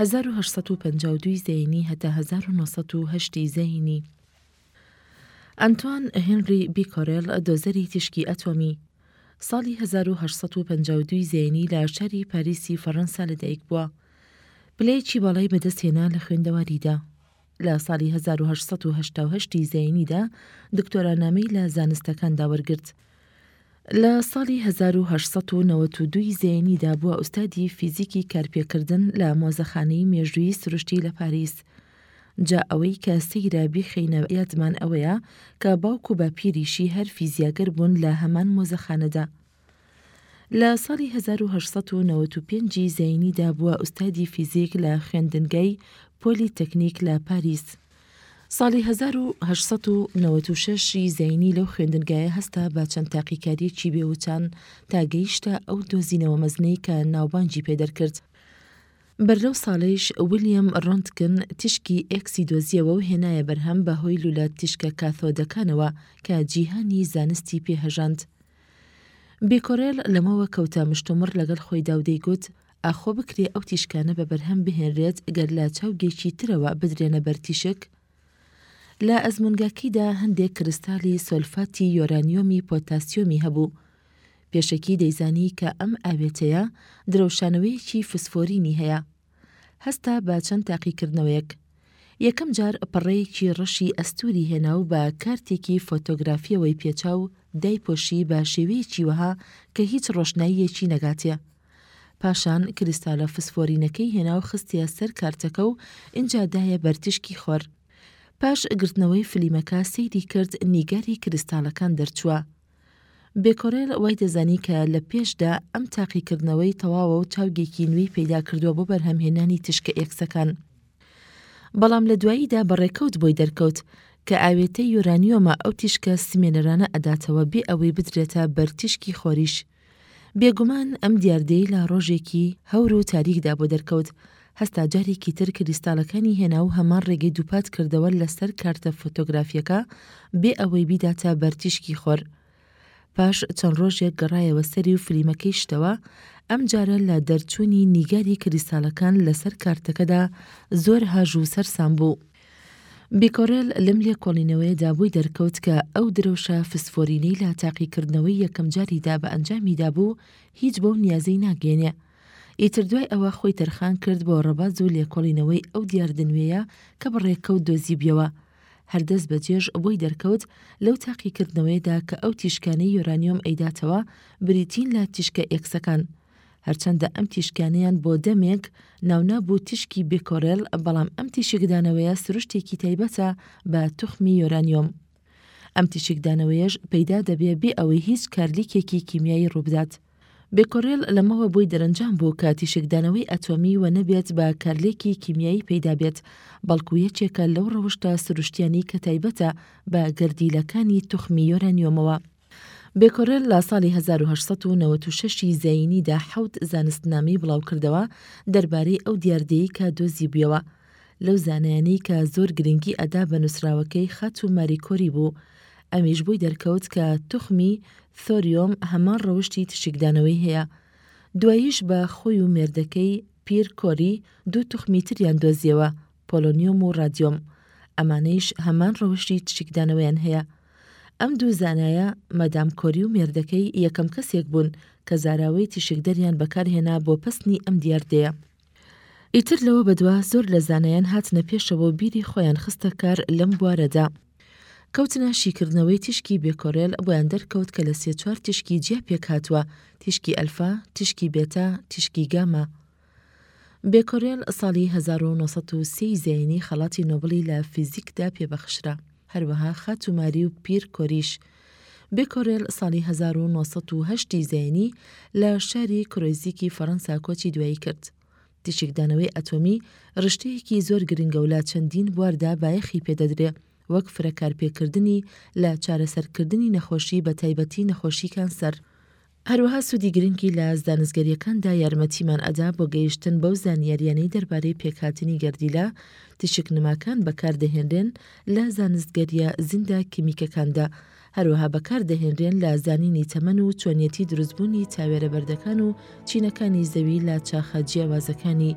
هەزار و هەشت سەد و پەنجا و دوو ی زەینی هەتا هەزار و نۆ سەد و هەشت ی زەینی. ئەنتوان هێنری بیکۆرێل، دۆزەری تیشکی ئەتۆمی. ساڵی هەزار و هەشت سەد و پەنجا و دوو ی زەینی لە شاری پاریسی فەڕەنسا لەدایکبووە. پلەیەکی باڵای بەدەستهێنا لە خوێندەواریدا. لە ساڵی هەزار و هەشت سەد و هەشتا و هەشت ی زەینیدا دکتۆرانامەی لە زانستەکاندا وەرگرت. لە ساڵی هەزار و هەشت سەد و نەوەد و دوو ی زەینیدا بووە ئوستادی فیزیکی کارپێکردن لە مۆزەخانەی مێژوویی سروشتی لە پاریس. جا ئەوەی کە سەیرە بیخەینە یادمان ئەوەیە کە باوک و باپیریشی هەر فیزیاگەر بوون لە هەمان مۆزەخانەدا. لە ساڵی هەزار و هەشت سەد و نەوەد و پێنج ی زەینیدا بووە ئوستادی فیزیک لە خوێندنگەی پۆلی تەکنیک لە پاریس. ساڵی هەزار و هەشت سەد و نەوەد و شەش ی زەینی لەو خوێندنگایە هەستا بە چەند تاقیکارییەکی بێ وچان تا گەیشتە ئەو دۆزینەوە مەزنەی کە ناوبانگی پێ دەرکرد. بەر لەو ساڵەیش ویلیەم ڕۆنتگن تیشکی ئێکسی دۆزییەوە و هێنایە بەرهەم بە هۆی لوولە تیشکە کاثۆدەکانەوە کە جیهانی زانستی پێ هەژاند. بیکۆرێل لەمەوە کەوتە مشتومڕ لەگەل خۆیدا و دەیگوت، ئاخۆ بکرێ ئەو تیشکانە بە بەرهەم بهێنرێت گەر لە چاوگێکی ترەوە بدرێنە بەر تیشک؟ لە ئەزموونگاکەیدا هەندێک کرستالی سۆلفاتی یۆرانیۆمی پۆتاسیۆمی هەبوو. پێشەکی دەیزانی کە ئەم ئاوێتەیە درەوشانەوەیەکی فسفۆرینی هەیە. هەستا بە چەند تاقیکردنەوەیەک. یەکەم جار پەڕەیەکی ڕەشی ئەستووری هێنا و بە کارتێکی فۆتۆگرافییەوەی پێچا و دایپۆشی بە شێوەیەکی وەها کە هیچ ڕۆشناییەکی نەگاتێ. پاشان کریستالە فسفۆرینەکەی هێنا و خستیە سەر کارتەکە و ئینجا دایە بەر تیشکی خۆر. پاش گرتنەوەی فلیمەکە سەیری کرد نیگاری کریستالەکان دەرچووە. بێکۆرێل وای دەزانی کە لە پێشدا ئەم تاقیکردنەوەی تەواوە و چاوگێکی نوێی پەیدا کردووە بۆ بەرهەمهێنانی تیشکە ئێکسەکان. بەڵام لە دواییدا بە ڕێکەوت بۆی دەرکەوت کە ئاوێتەی یۆرانیۆمە ئەو تیشکە سمێنەرانە ئەداتەوە بێ ئەوەی بدرێتە بەر تیشکی خۆریش. بێگومان ئەم دیاردەی لە ڕۆژێکی هەور و تاریکدا بۆ دەرکەوت، هەستا جارێکی تر کریستاڵەکانی هێنا و هەمان ڕێگەی دووپات کردەوە لە سەر کارتە فۆتۆگرافییەکە بێ ئەوەی بیداتە بەر تیشکی خۆر. پاش چەند ڕۆژێک گەڕایەوە سەری و فلیمەکەی شتەوە، ئەم جارە لە دەرچوونی نیگاری کریستاڵەکان لە سەر کارتەکەدا زۆر هاژ و سەرسام بوو. بیکۆرێل لەم لێکۆڵینەوەیەدا بۆی دەرکەوت کە ئەو درەوشە فسفۆرینەی لە تاقیکردنەوەی یەکەمجاریدا بە ئەنجامی دابوو هیچ بەو نیازەی ناگەێنێ ئیتر دوای ئەوە خۆی تەرخان کرد بۆ ڕەباز و لێکۆڵینەوەی ئەو دیاردنوێیە کە بڕێکەوت دۆزیبیەوە هەردەست بە جێژ بۆی دەرکەوت لەو تاقیکردنەوەیدا کە ئەو تیشکانەی یۆرانیۆم ئەیداتەوە بریتین لە تیشکە ئێکسەکان هەرچەندە ئەم تیشکانەیان بۆ دەمێک ناونابوو تیشکی بێکۆرێل بەڵام ئەم تیشکدانەوەیە سروشتێکی تایبەتە بە توخمی یۆرانیۆم. ئەم تیشکدانەوەیەش پەیدا دەبێ بێ ئەوەی هیچ کارلیکێکی کیمیایی ڕووبدات. بێکۆرێل لەمەوە بۆی دەرەنجام بوو کە تیشکدانەوەی ئەتۆمی وە نەبێت بە کارلێکی کیمیایی پەیدا بێت بەڵکو یەکێکە لەو ڕەوشتە سروشتیانەی کە تایبەتە بە گەردیلەکانی توخمی یۆرانیۆمەوە. بێکۆرێل لە ساڵی هەزار و هەشت سەد و نەوەد و شەش ی زایینیدا حەوت زانستنامەی بڵاوکردەوە دەربارەی ئەو دیاردەیەی کە دۆزیبویەوە. لەو زانایانەی کە زۆر گرنگی ئەدا بە نوسراوەکەی خاتوو ماری کۆری بوو. ئەمیش بۆی دەرکەوت کە توخمی، ثۆریۆم، هەمان ڕەوشتی تشیکدانەوەی هەیە. دواییش بە خۆی و مێردەکەی، پیر کۆری، دوو توخمی تریان دۆزیەوە پۆلۆنیۆم و ڕادیۆم، ئەمانەیش هەمان ڕەوشی تشکدانەوەیان هەیە. ئەم دوو زانایە، مادام کۆری و مێردەکەی یەکەم کەسێک بوون کە زاراوەی تیشکدەریان بەکارهێنا بۆ پەسنی ئەم دیاردەیە. ئیتر لەوە بەدوا زۆر لە زانایان هاتنە پێشەوە و بیری خۆیان خستە کار لەم بوارەدا. کەوتنە شیکردنەوەی تیشکی بێکۆرێل بۆیان دەرکەوت کە لە سێ چوار تیشکی جیا پێکهاتووە، تیشکی ئەلفا، تیشکی بێتا، تیشکی گاما. بێکۆرێل ساڵی هەزار و نۆ سەد و سێ ی زەینی خەڵاتی نۆبڵی لە فیزیکدا پێبەخشرا، هەروەها خاتوو ماری و پیر کۆریش. بێکۆرێل ساڵی هەزار و نۆ سەد و هەشت ی زەینی لە شاری کرۆیزیکی فەرەنسا کۆچی دوایی کرد. تیشکدانەوەی ئەتۆمی رشتەیەکی زۆر گرنگە و لە چەندین بواردا بایەخی پێدەدرێ، وەک فرەکارپێکردنی لە چارەسەرکردنی نەخۆشی بەتایبەتی نەخۆشی کانسەر. هەروەها سوودی گرنگی لە زانستگەریەکاندا یارمەتیمان ئەدا بۆ گەیشتن بەو زانیاریانەی دەربارەی پێکهاتنی گەردیلە تیشک نماکان بەکار دەهێنرێن لە زانستگەریە زیندە کیمیکەکاندا هەروەها بەکار دەهێنرێن لە زانینی تەمەن و چۆنیەتی دروستبوونی تاوێرە بەردەکان و چینەکانی زەوی لە چاخە جیاوازەکانی